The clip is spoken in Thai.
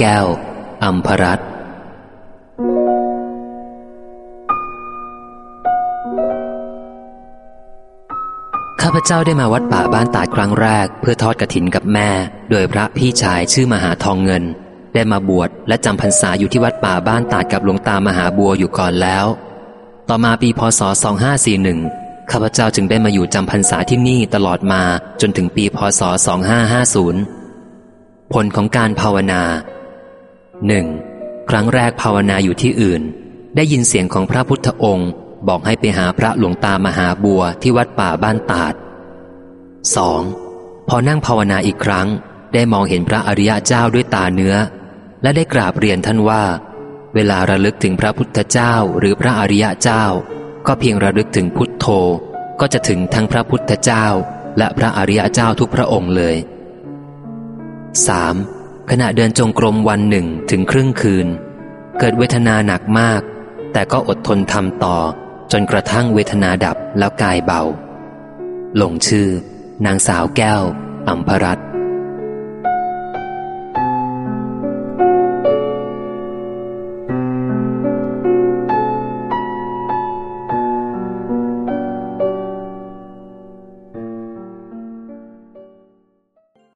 แก้ว อัมพรัตข้าพเจ้าได้มาวัดป่าบ้านตาดครั้งแรก เพื่อทอดกระถินกับแม่ โดยพระพี่ชายชื่อมหาทองเงิน ได้มาบวชและจำพรรษาอยู่ที่วัดป่าบ้านตาดกับหลวงตามหาบัวอยู่ก่อนแล้ว ต่อมาปีพศ 2541 ข้าพเจ้าจึงได้มาอยู่จำพรรษาที่นี่ตลอดมาจนถึงปีพศ 2550 ผลของการภาวนา หนึ่งครั้งแรกภาวนาอยู่ที่อื่น ได้ยินเสียงของพระพุทธองค์ บอกให้ไปหาพระหลวงตามหาบัวที่วัดป่าบ้านตาด 2. พอนั่งภาวนาอีกครั้ง ได้มองเห็นพระอริยเจ้าด้วยตาเนื้อ และได้กราบเรียนท่านว่า เวลาระลึกถึงพระพุทธเจ้าหรือพระอริยเจ้า ก็เพียงระลึกถึงพุทโธ ก็จะถึงทั้งพระพุทธเจ้า และพระอริยเจ้าทุกพระองค์เลย 3. ขณะเดินจงกรมวันหนึ่งถึงครึ่งคืน เกิดเวทนาหนักมาก แต่ก็อดทนทำต่อ จนกระทั่งเวทนาดับแล้วกายเบา ลงชื่อ นางสาวแก้วอัมพรัตน์